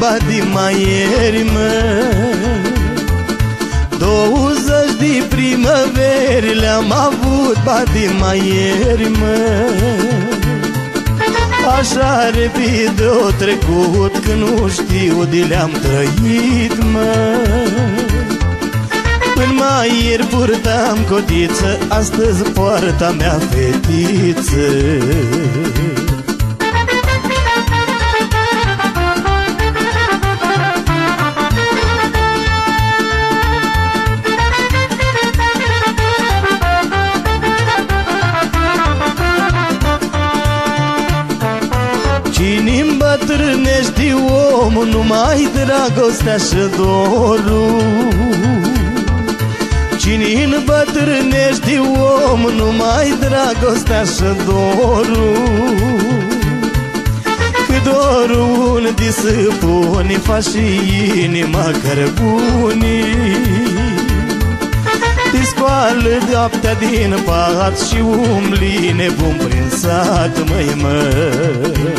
le-am avut badi mai ieri, mă. Douăzeci de primăveri le-am avut badi mai ieri, mă. Așa repede o trecut că nu știu de le-am trăit, mă. Până mai ieri purtam cotiță, astăzi poarta mea fetiță Cine îmbătrânești omul, numai dragostea și dorul. Cine îmbătrânești omul, numai dragostea și dorul. Că dorul unde se pune, faci și inima cărbunii. Te scoală deoptea din pat Și umbli nebun prin sat, măi, măi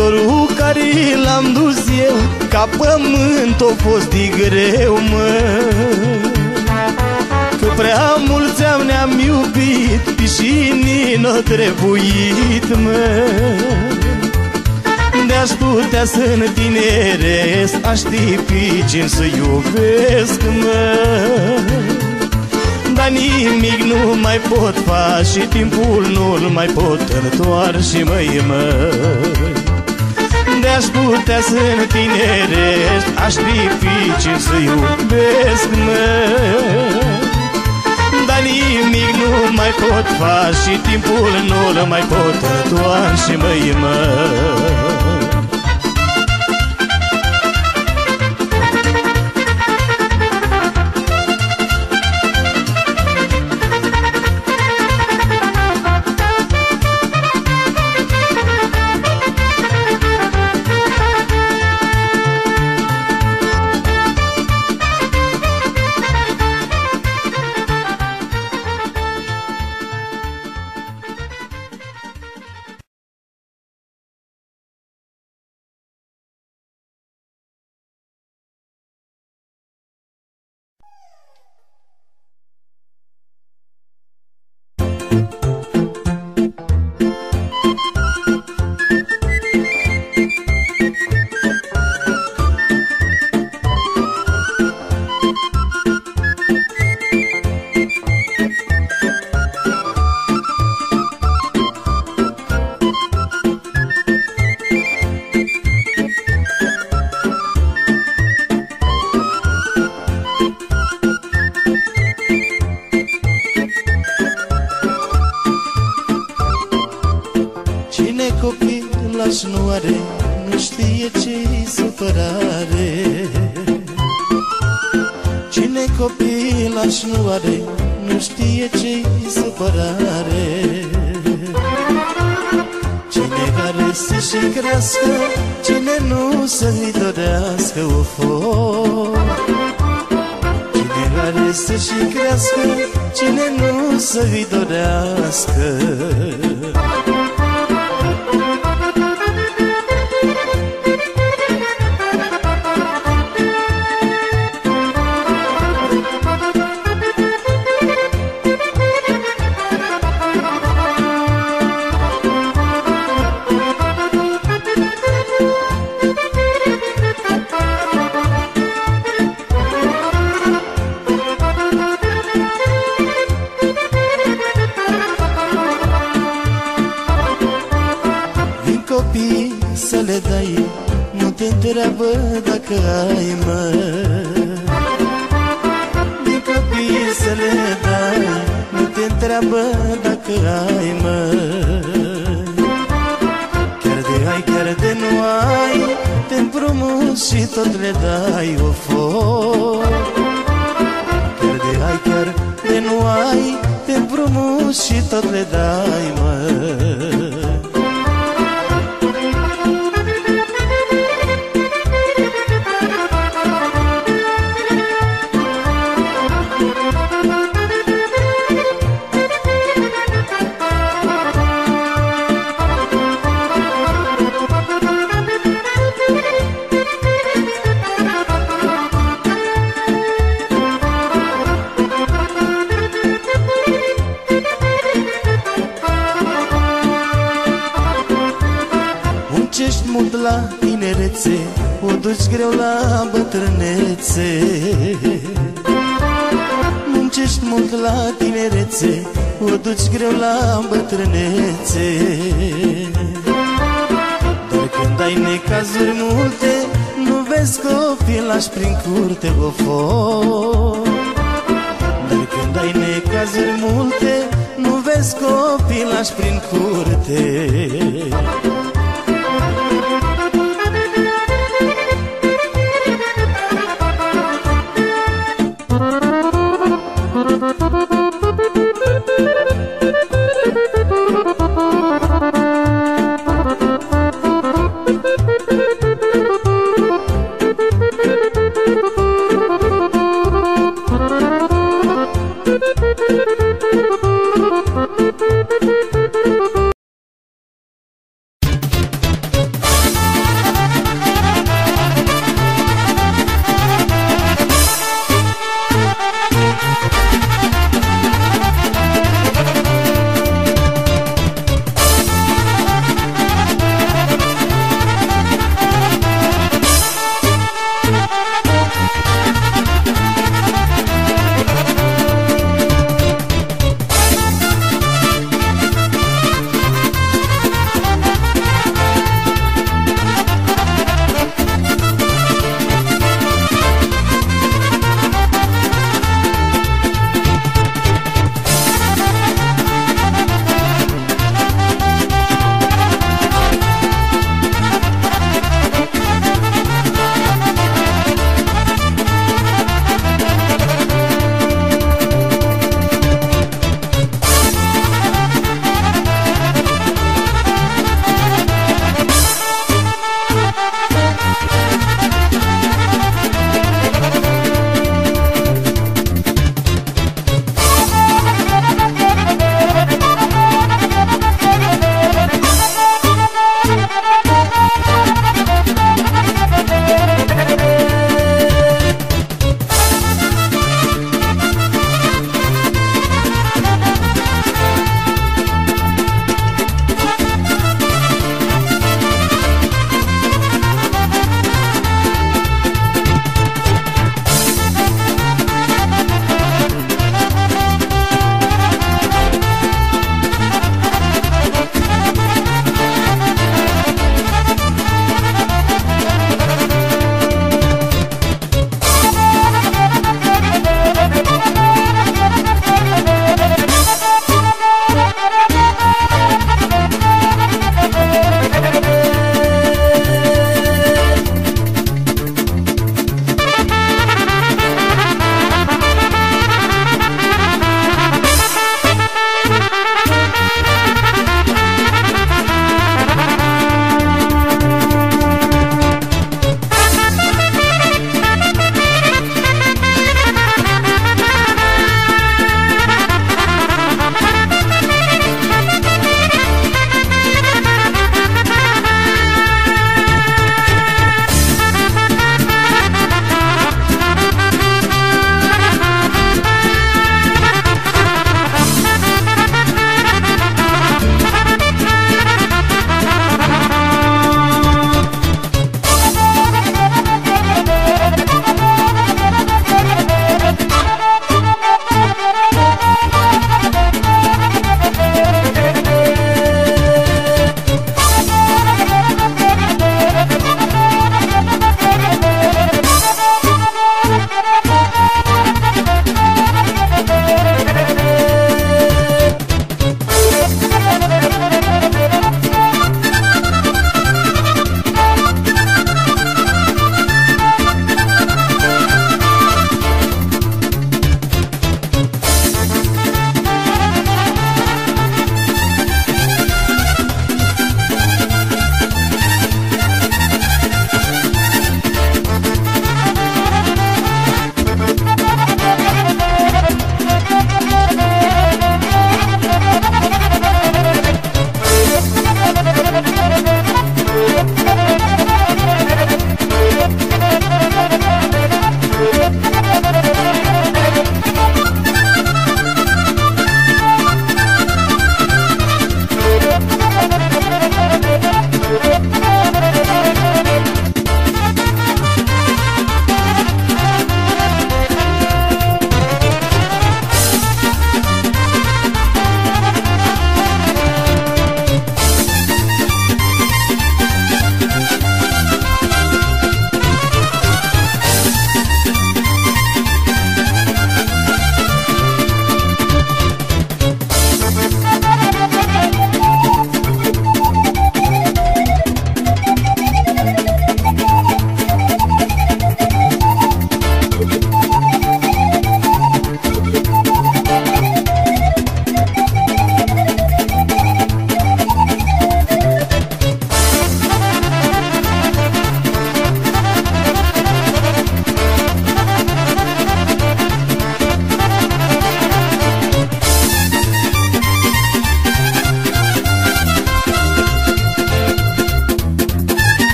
Dorul care l-am dus eu Ca pământ o fost de greu, mă. Că prea mulți am ne-am iubit Și n-o trebuit, mă. De-aș putea să întineresc Aș ști pe cine să iubesc, mă. Dar nimic nu mai pot face Și timpul nu-l mai pot întoarce, măi, măi De-aș putea să întineresc Aș fi să iubesc, măi Dar nimic nu mai pot face Și timpul nu-l mai pot întoarce, măi, măi Cine copil lași nu are Nu știe ce-i supărare. Cine care să-și crească Cine nu să-i dorească o foc. Cine care să-și crească Cine nu să-i dorească te întreabă dacă ai mă. Vin copii să le dai Nu te întreabă dacă ai mă. Chiar de ai, chiar de nu ai Te împrumuți și tot le dai o foc. Chiar de ai, chiar de nu ai Te împrumuți și tot le dai la bătrânețe. Dar când ai necazuri multe Nu vezi lași prin curte ofo Dar când ai necazuri multe Nu vezi lași prin curte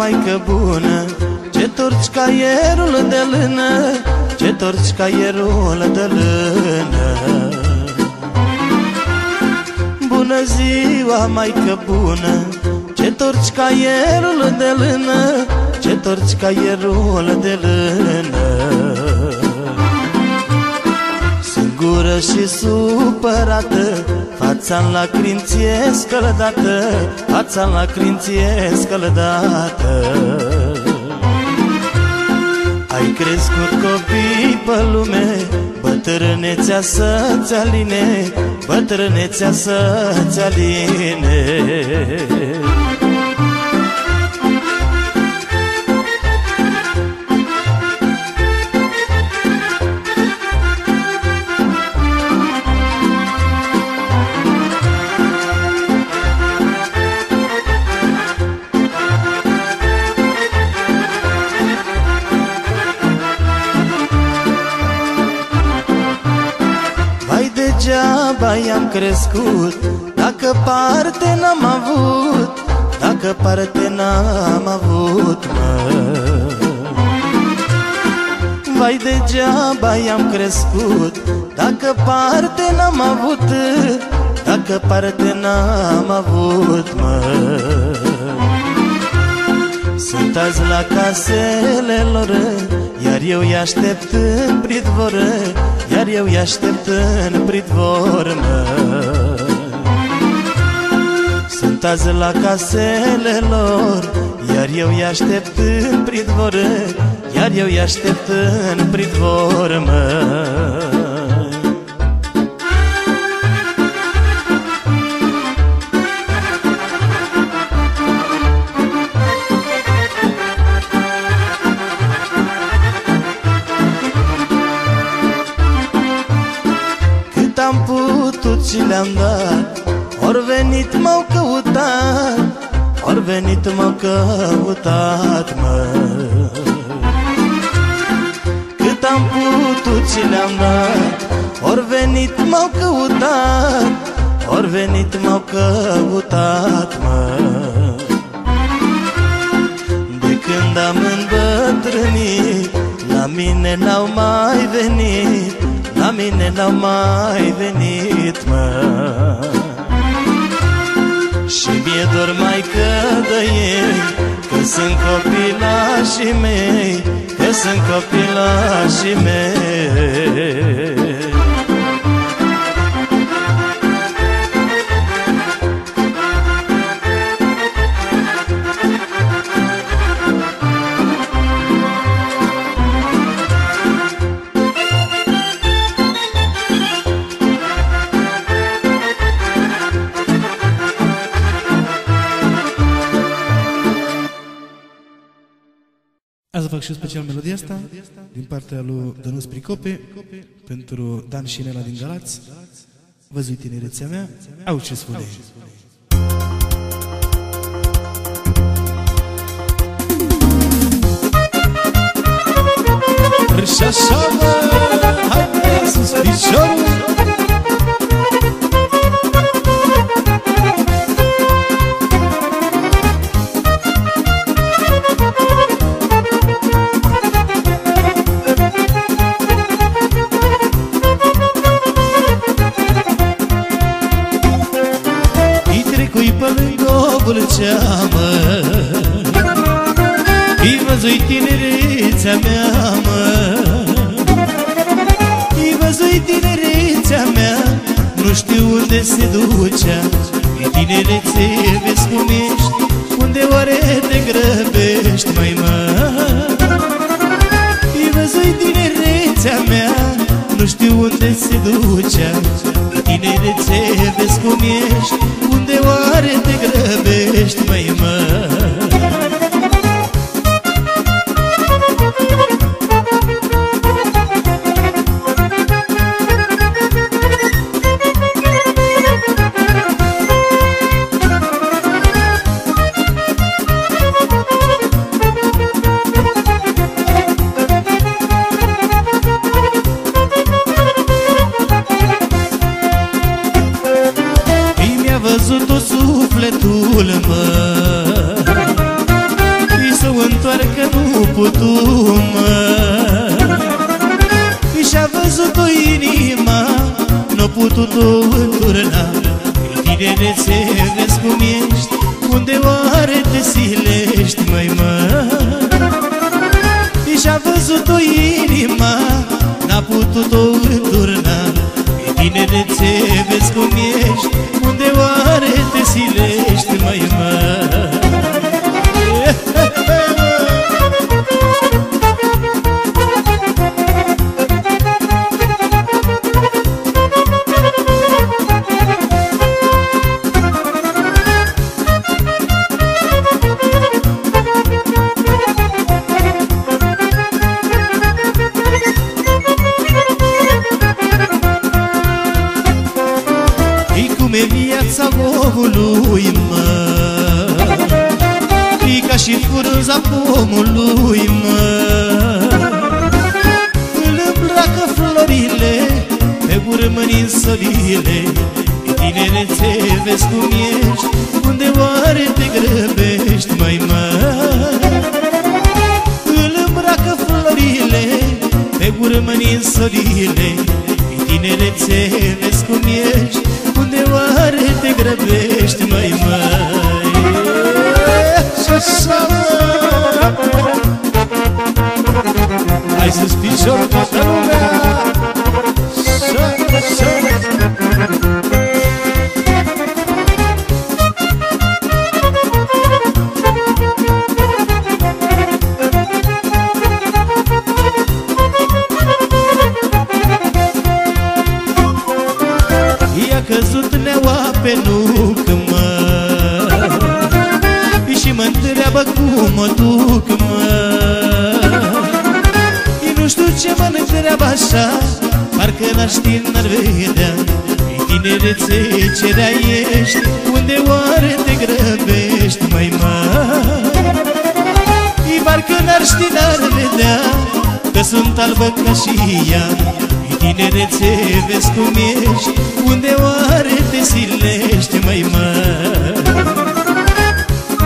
maică bună Ce torci caierul de lână Ce torci caierul de lână. Bună ziua, maică bună Ce torci caierul de lână Ce torci caierul de lână. Singură și supărată Fața în lacrimi ție scăldată Fața în lacrimi ție scăldată Ai crescut copii pe lume Bătrânețea să-ți aline Bătrânețea să-ți aline crescut. Dacă parte n-am avut Dacă parte n-am avut, mă. Vai degeaba i-am crescut. Dacă parte n-am avut Dacă parte n-am avut, mă. Sunt azi la casele lor Iar eu i aștept în pridvoră iar eu îi aștept în pridvor, mă. Sunt azi la casele lor Iar eu îi aștept în pridvor Iar eu îi aștept în pridvor, mă căutat, mă. Cât am putut și le-am dat Ori venit m-au căutat Ori venit m-au căutat, mă. De când am îmbătrânit La mine n-au mai venit la mine n-au mai venit, mă. Și mi-e dor mai că de ei Că sunt copilașii mei Că sunt copilașii mei fac și special melodia asta din partea lui Dănuț Pricope pentru Dan și Nela din Galați. Văzui tinerețea mea, au ce spune. Și așa, mă, hai, sus piciorul Tinerețe, vezi toată Parcă n-ar ști, n-ar vedea Tinerețe, ce rea ești Unde oare te grăbești, măi mă Parcă n-ar ști, n-ar vedea Că sunt albă ca și ea. Tinerețe, vezi cum ești Unde oare te silești, măi mă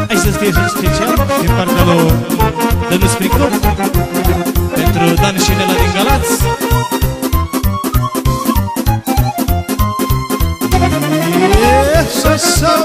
Hai să fie special din partea lui Dănuț Pricop pentru Dan și Nela din Galați viața sa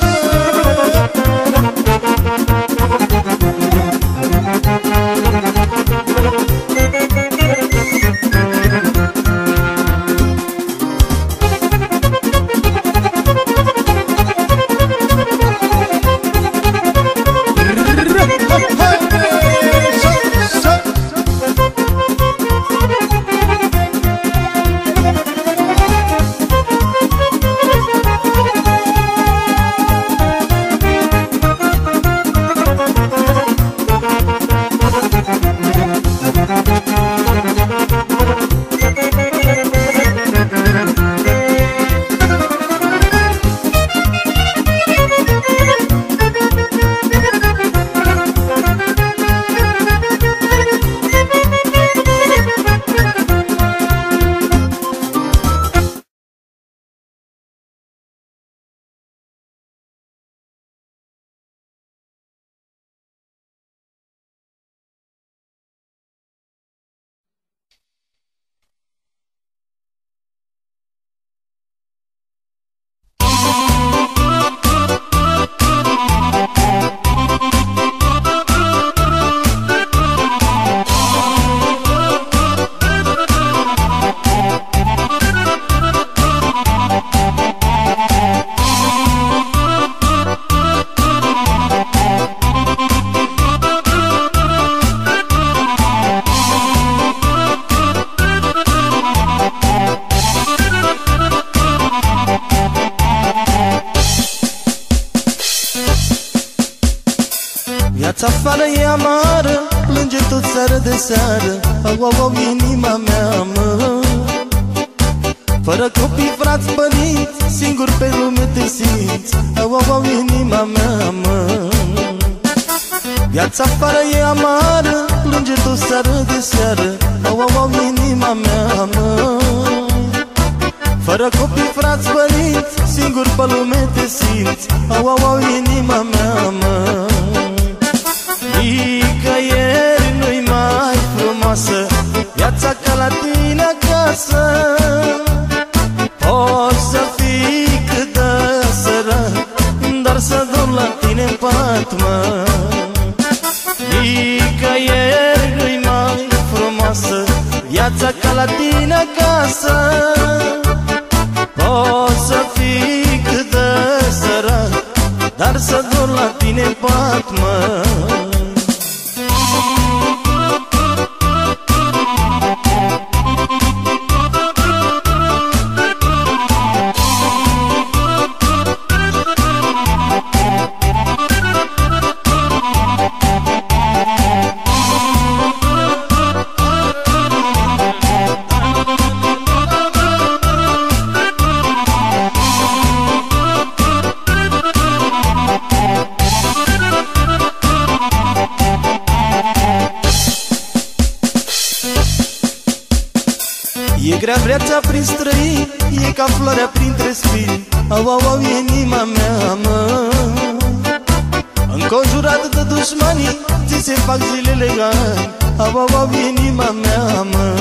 Viața afară e amară Plânge tot seară de seară. Au, au, au, inima mea, mă. Fără copii, frați, părinți Singur pe lume te simți. Au, au, au, inima mea, mă. Viața afară e amară Plânge tot seară de seară. Au, au, au, inima mea, mă. Fără copii, frați, părinți Singur pe lume te simți. Au, au, au, inima mea, mă. Nicăieri nu-i mai frumoasă Viața ca la tine acasă. Poți să fii cât de sărat Dar să dorm la tine în pat, mă Nicăieri nu-i mai frumoasă Viața ca la tine acasă. Poți să Dar să dorm la tine în pat, mă E grea vreața prin străini E ca floarea printre spini. Au, au, au, e inima mea, mă. Înconjurat de dușmanii Ți se fac zilele gani Au, au, au, e inima mea, mă.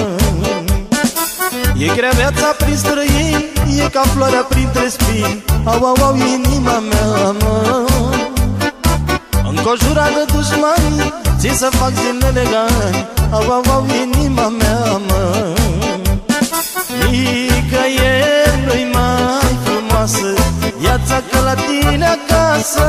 E grea viața prin străini E ca floarea printre spini. Au, au, au, e inima mea, mă. Înconjurat de dușmani Ți se fac zilele gani Au, au, au, e inima mea, mă Nicăieri nu-i mai frumoasă. Viața ca la tine acasă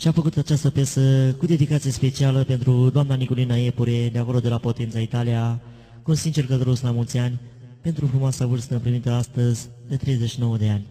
Și a făcut această piesă cu dedicație specială pentru doamna Nicolina Iepure, de acolo de la Potența Italia, cu un sincer călduros la mulți ani, pentru frumoasa vârstă împlinită astăzi de 39 de ani.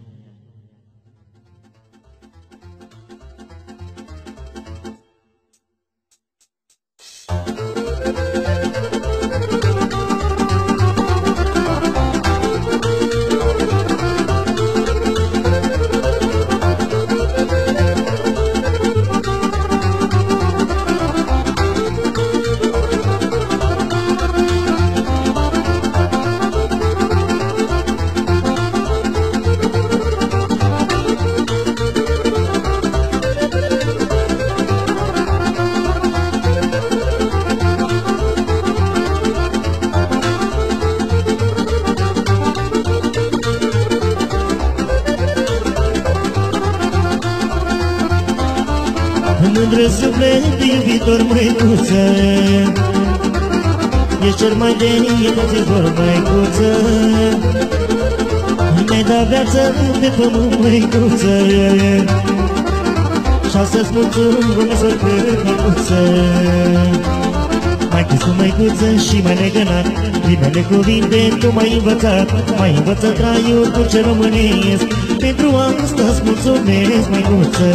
Primele cuvinte tu m-ai învățat M-ai învățat traiul cu ce românesc. Pentru asta-ți mulțumesc măicuță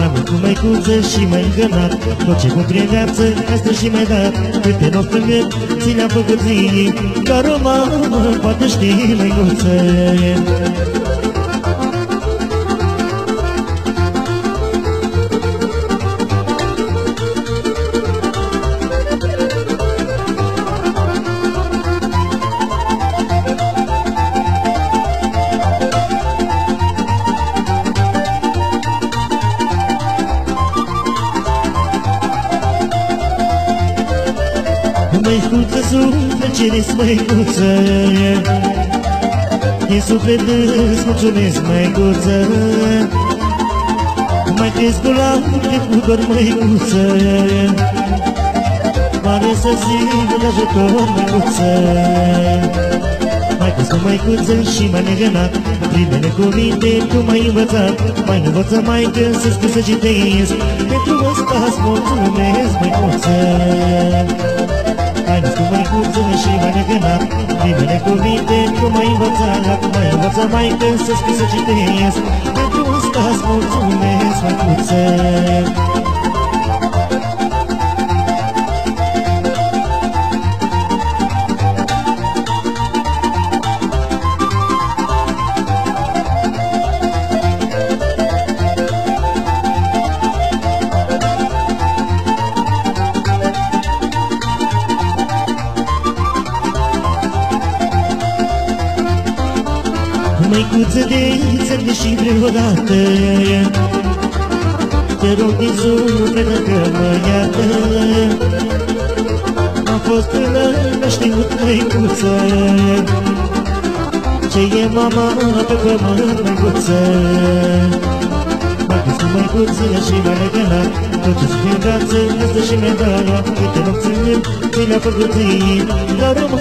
mai mult cu măicuță și mai îngănat Tot ce cu prin viață, asta și mai dat. Câte nopți în gând, ți le-am făcut zi Dar o mamă poate ști măicuță Măicuță, suflet, ce măicuță Din suflet îți mulțumesc, măicuță Mai crescut la de pudor, măicuță Mare să sigur de ajutor, măicuță Mai crescut, măicuță și mai negănat Primele cuvinte tu m-ai învățat. Mai învăță mai că să scris să citesc. Pentru ăsta-ți mulțumesc, măicuță Haideți cu măicuță și mai negănat Primele cuvinte tu m-ai învățat. Mai învăță mai când să scris să citesc. Pentru asta-ți mulțumesc, măicuță Ce e mama pe pământ măicuță M-a crescut măicuță și m-a legănat Tot ce spune în viață este și medala Câte nopți în gând ți le-a făcut zi Dar mă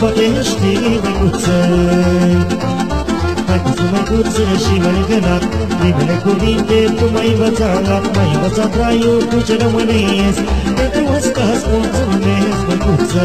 poate ști măicuță Hai cu măicuță și mai legănat Primele cuvinte tu m-ai învățat M-ai învățat traiul cu ce rămânesc Pentru asta-ți mulțumesc, măicuță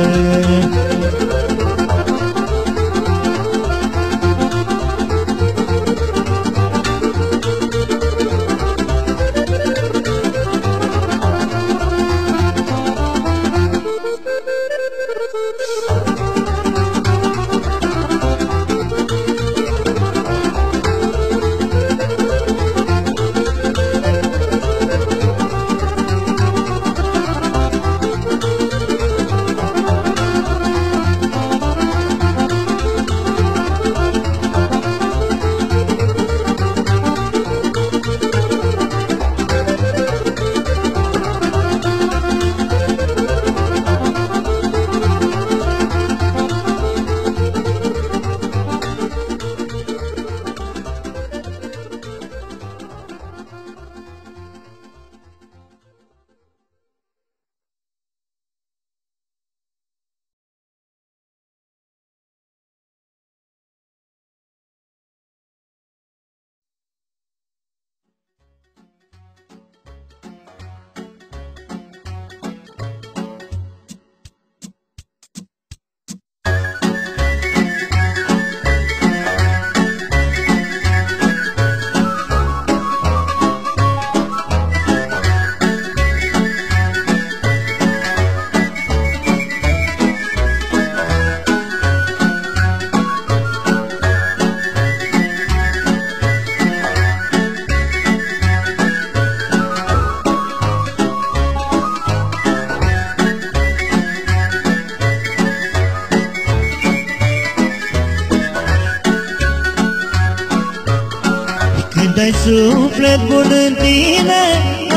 Când ai suflet bun în tine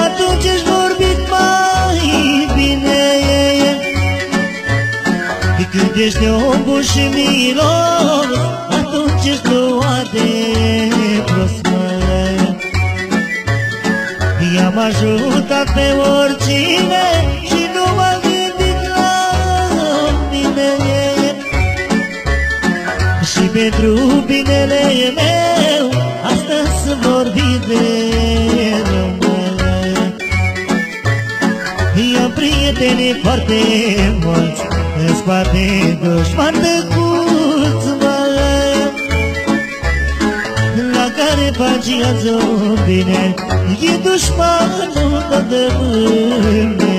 Atunci ești vorbit mai bine. Când ești om bun și milos Atunci ești luat de prost I-am ajutat pe oricine Și nu m-am gândit la mine. Și pentru binele meu Astăzi vorbi de rămâne I-am prieteni foarte mulți În spate dușman tăcuți mă. La care pagiază bine E dușmanul de mâine.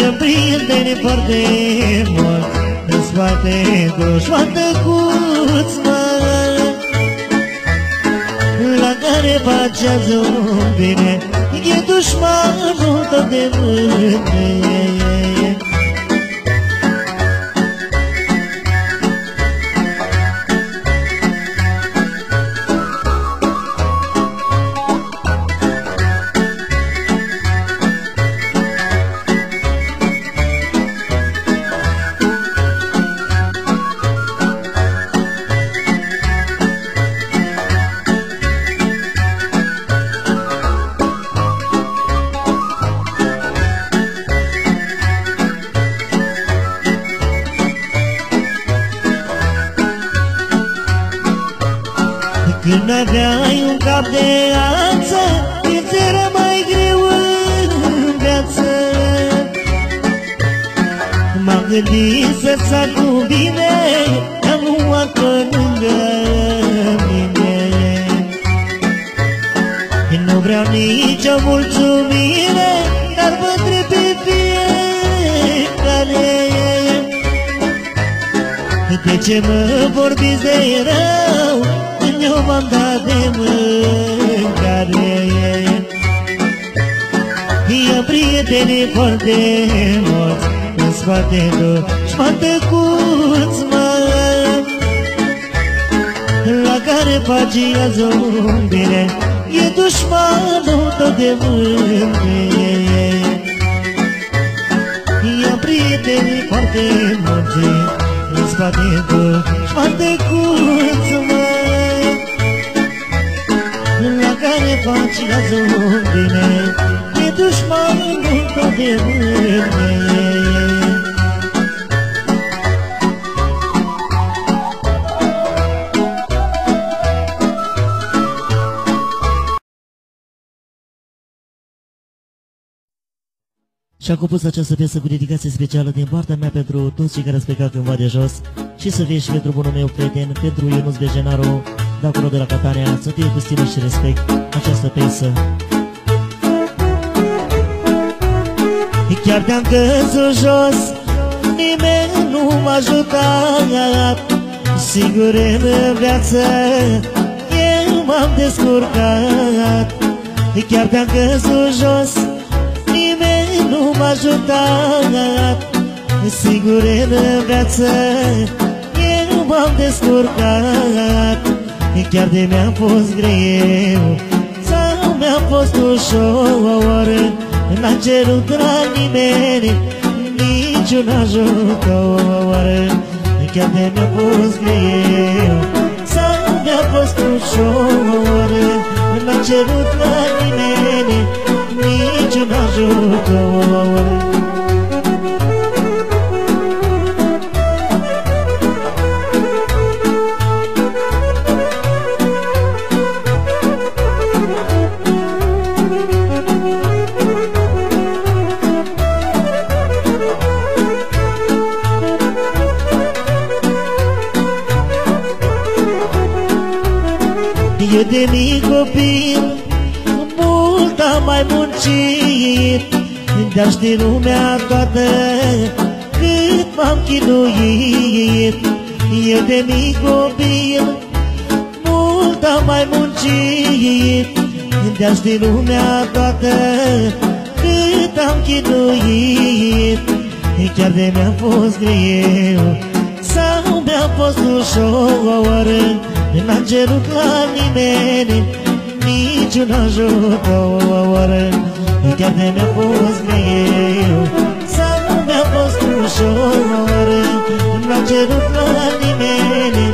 I-am prieteni foarte mulți În spate dușman tăcuți care pagiază bine E dușmanul tău de mâine prietenii foarte mulți În spate dușman tăcuți mă. La care pagiază un bine E dușmanul tău de mâine I-am prietenii foarte mulți În spate dușman tăcuți mă. La care pagiază un bine E dușmanul tău de mâine Și-a compus această piesă cu dedicație specială din partea mea pentru toți cei care ați plecat cândva de jos și să fie și pentru bunul meu prieten, pentru Ionuț Bejenaru, de acolo de la Catania, să fie cu stimă și respect această piesă. Chiar te-am căzut jos, nimeni nu m-a ajutat. Sigur în viață eu m-am descurcat. Chiar te-am căzut jos, nimeni nu m-a ajutat. Sigur în viață eu m-am descurcat. Chiar de mi-a fost greu Sau mi-a fost ușor N-am cerut la nimeni Niciun ajutor Chiar de mi-a fost greu Sau mi-a fost ușor. N-am cerut la nimeni Niciun ajutor Dar știi lumea toată Cât m-am chinuit. Eu de mic copil Mult am mai muncit. Dar știi lumea toată Cât am chinuit. Chiar de mi-a fost greu Sau mi-a fost ușor. N-am cerut la nimeni Niciun ajutor Chiar de mi-a fost greu Sau mi-a fost ușor N-am cerut la nimeni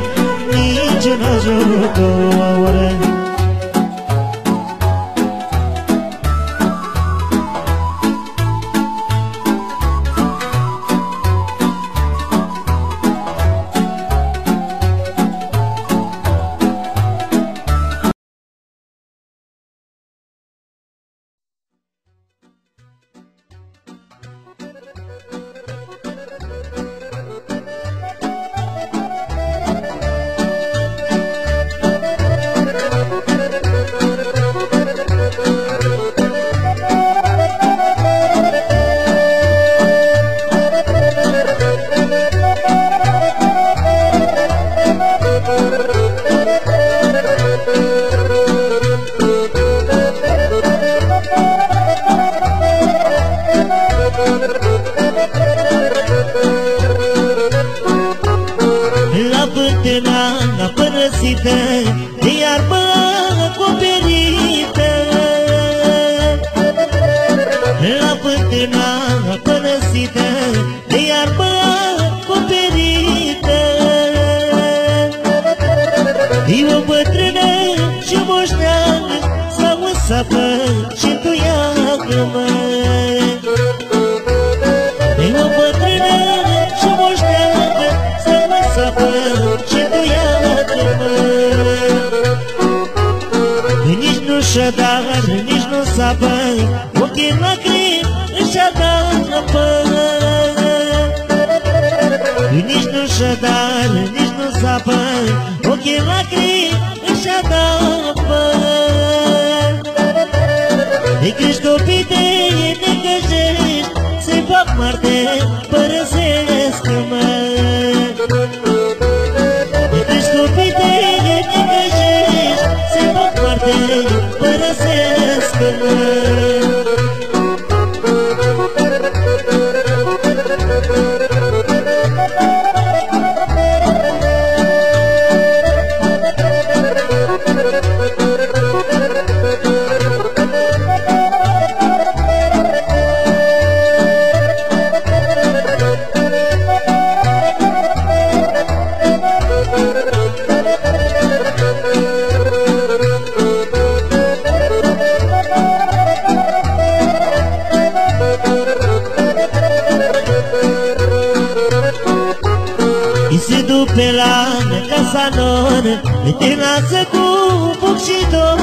Niciun ajutor La bântâna părăsită De iarbă acoperită. La bântâna părăsită De iarbă acoperită. E o bătrână și moșteană Sau o sapă și tuiacă măi Nici nu și dar, nici nu sapă Ochii lacrimi își adapă Nici nu și dar, nici nu sapă Ochii lacrimi își adapă de crești copii la casa lor Te lasă cu foc și dor, mă